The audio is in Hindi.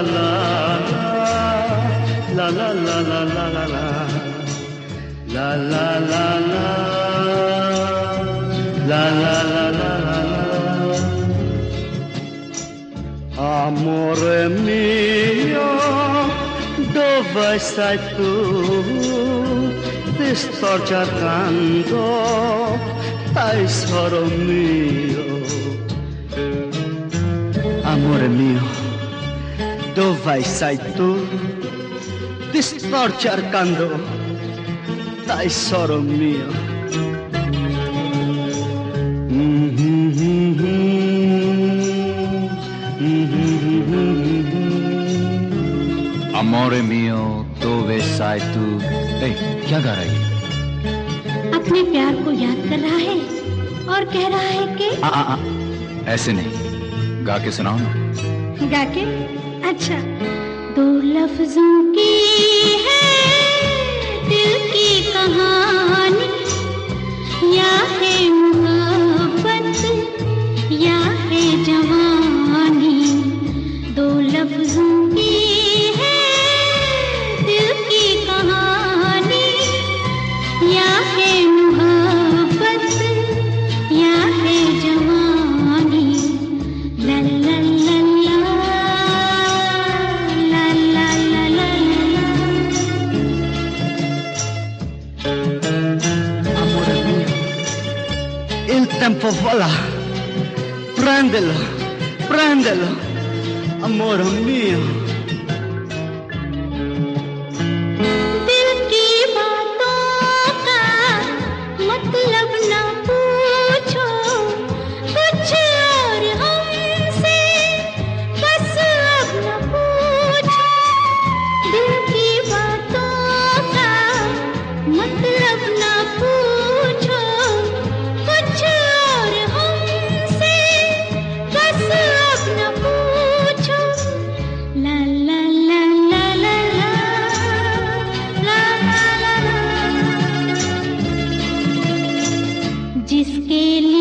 la la la la la la la la la la la la la la la Amor mio, dove stai tu? Ti sto cercando, tesoro mio. Amore mio. Dove sei tu? Ti sto cercando, tesoro mio. अमोरे मियो dove sai tu ए, क्या गा रही है अपने प्यार को याद कर रहा है और कह रहा है कि आ, आ, आ, ऐसे नहीं गा के सुनाओ ना गा के अच्छा। दो लफ्जों की है दिल की कहानी। Il tempo vola. Prendelo, prendelo, amore mio. были